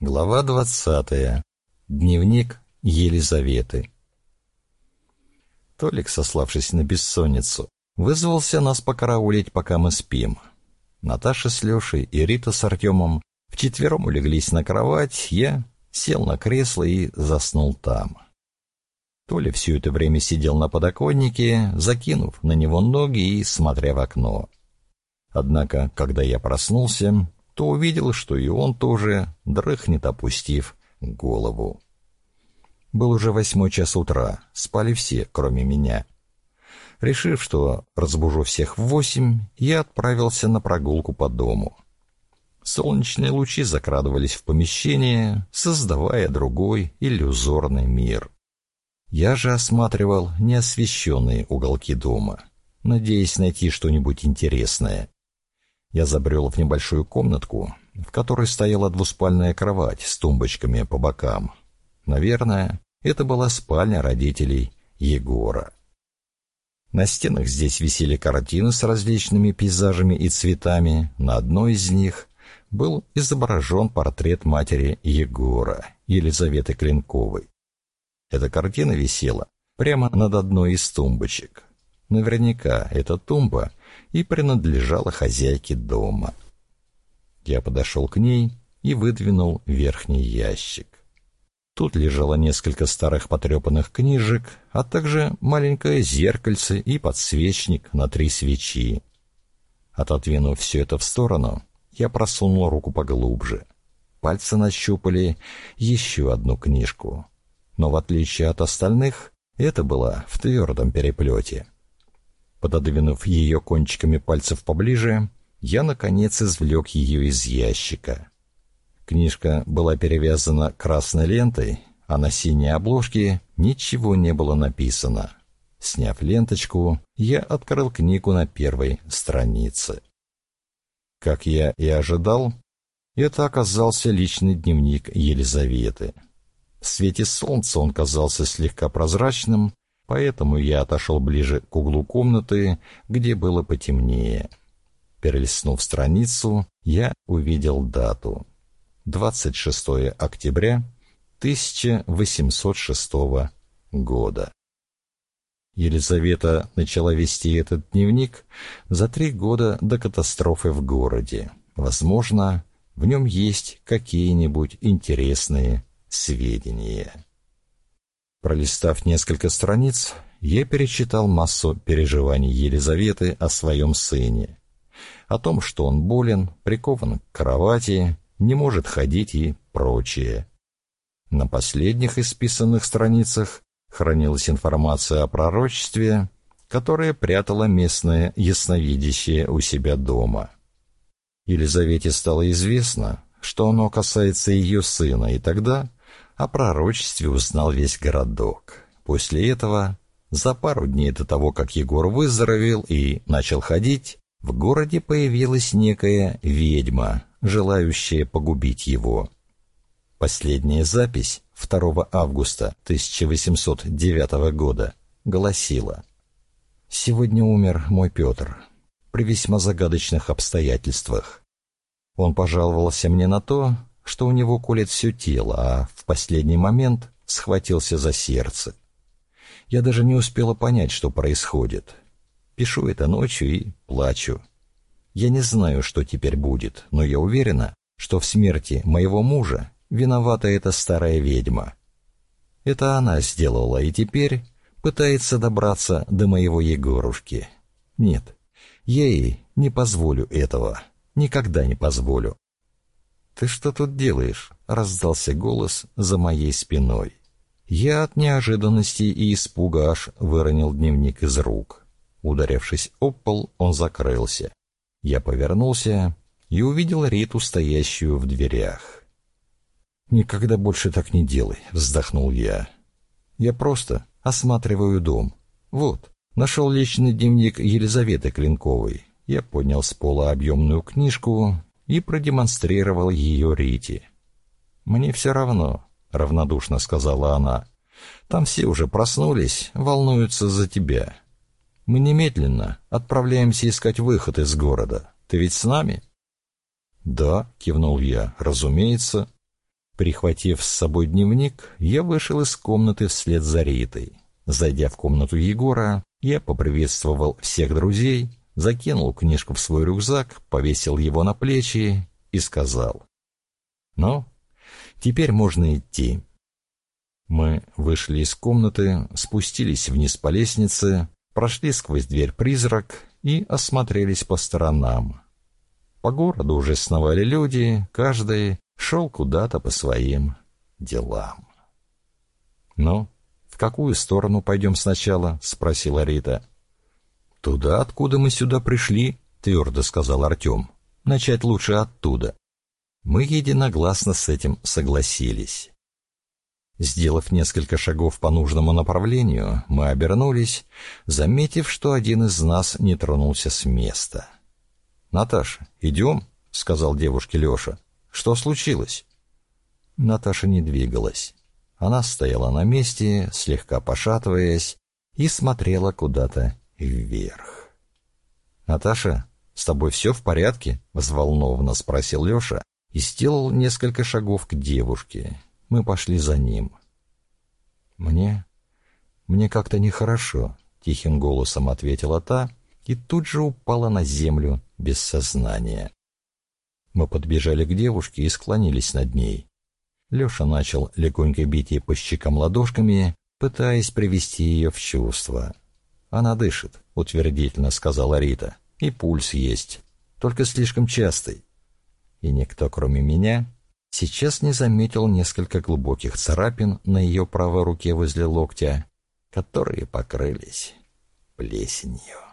Глава двадцатая. Дневник Елизаветы. Толик, сославшись на бессонницу, вызвался нас покараулить, пока мы спим. Наташа с Лешей и Рита с Артемом вчетвером улеглись на кровать, я сел на кресло и заснул там. Толя все это время сидел на подоконнике, закинув на него ноги и смотря в окно. Однако, когда я проснулся, то увидел, что и он тоже дрыхнет, опустив голову. Был уже восьмой час утра, спали все, кроме меня. Решив, что разбужу всех в восемь, я отправился на прогулку по дому. Солнечные лучи закрадывались в помещение, создавая другой иллюзорный мир. Я же осматривал неосвещенные уголки дома, надеясь найти что-нибудь интересное. Я забрел в небольшую комнатку, в которой стояла двуспальная кровать с тумбочками по бокам. Наверное, это была спальня родителей Егора. На стенах здесь висели картины с различными пейзажами и цветами. На одной из них был изображен портрет матери Егора, Елизаветы Клинковой. Эта картина висела прямо над одной из тумбочек. Наверняка эта тумба и принадлежала хозяйке дома. Я подошел к ней и выдвинул верхний ящик. Тут лежало несколько старых потрепанных книжек, а также маленькое зеркальце и подсвечник на три свечи. Отодвинув все это в сторону, я просунул руку поглубже. Пальцы нащупали еще одну книжку. Но в отличие от остальных, это была в твердом переплете. Пододвинув ее кончиками пальцев поближе, я, наконец, извлек ее из ящика. Книжка была перевязана красной лентой, а на синей обложке ничего не было написано. Сняв ленточку, я открыл книгу на первой странице. Как я и ожидал, это оказался личный дневник Елизаветы. В свете солнца он казался слегка прозрачным, Поэтому я отошел ближе к углу комнаты, где было потемнее. Перелистнув страницу, я увидел дату. 26 октября 1806 года. Елизавета начала вести этот дневник за три года до катастрофы в городе. Возможно, в нем есть какие-нибудь интересные сведения. Пролистав несколько страниц, я перечитал массу переживаний Елизаветы о своем сыне. О том, что он болен, прикован к кровати, не может ходить и прочее. На последних исписанных страницах хранилась информация о пророчестве, которое прятало местное ясновидящее у себя дома. Елизавете стало известно, что оно касается ее сына, и тогда о пророчестве узнал весь городок. После этого, за пару дней до того, как Егор выздоровел и начал ходить, в городе появилась некая ведьма, желающая погубить его. Последняя запись 2 августа 1809 года гласила «Сегодня умер мой Петр при весьма загадочных обстоятельствах. Он пожаловался мне на то, что у него колет все тело, а в последний момент схватился за сердце. Я даже не успела понять, что происходит. Пишу это ночью и плачу. Я не знаю, что теперь будет, но я уверена, что в смерти моего мужа виновата эта старая ведьма. Это она сделала и теперь пытается добраться до моего Егорушки. Нет, ей не позволю этого, никогда не позволю. «Ты что тут делаешь?» — раздался голос за моей спиной. Я от неожиданности и испуга аж выронил дневник из рук. Ударившись об пол, он закрылся. Я повернулся и увидел Риту, стоящую в дверях. «Никогда больше так не делай», — вздохнул я. «Я просто осматриваю дом. Вот, нашел личный дневник Елизаветы Клинковой. Я поднял с пола объемную книжку и продемонстрировал ее Рите. «Мне все равно», — равнодушно сказала она. «Там все уже проснулись, волнуются за тебя. Мы немедленно отправляемся искать выход из города. Ты ведь с нами?» «Да», — кивнул я, — «разумеется». Прихватив с собой дневник, я вышел из комнаты вслед за Ритой. Зайдя в комнату Егора, я поприветствовал всех друзей, закинул книжку в свой рюкзак, повесил его на плечи и сказал. «Ну, теперь можно идти». Мы вышли из комнаты, спустились вниз по лестнице, прошли сквозь дверь призрак и осмотрелись по сторонам. По городу уже сновали люди, каждый шел куда-то по своим делам. «Ну, в какую сторону пойдем сначала?» — спросила Рита. «Туда, откуда мы сюда пришли», — твердо сказал Артем. «Начать лучше оттуда». Мы единогласно с этим согласились. Сделав несколько шагов по нужному направлению, мы обернулись, заметив, что один из нас не тронулся с места. «Наташа, идем?» — сказал девушке Леша. «Что случилось?» Наташа не двигалась. Она стояла на месте, слегка пошатываясь, и смотрела куда-то вверх. «Наташа, с тобой все в порядке?» — взволнованно спросил Леша и сделал несколько шагов к девушке. Мы пошли за ним. «Мне... мне как-то нехорошо», — тихим голосом ответила та и тут же упала на землю без сознания. Мы подбежали к девушке и склонились над ней. Леша начал легонько бить ей по щекам ладошками, пытаясь привести ее в чувство. «Она дышит», — утвердительно сказала Рита, — «и пульс есть, только слишком частый». И никто, кроме меня, сейчас не заметил несколько глубоких царапин на ее правой руке возле локтя, которые покрылись плесенью.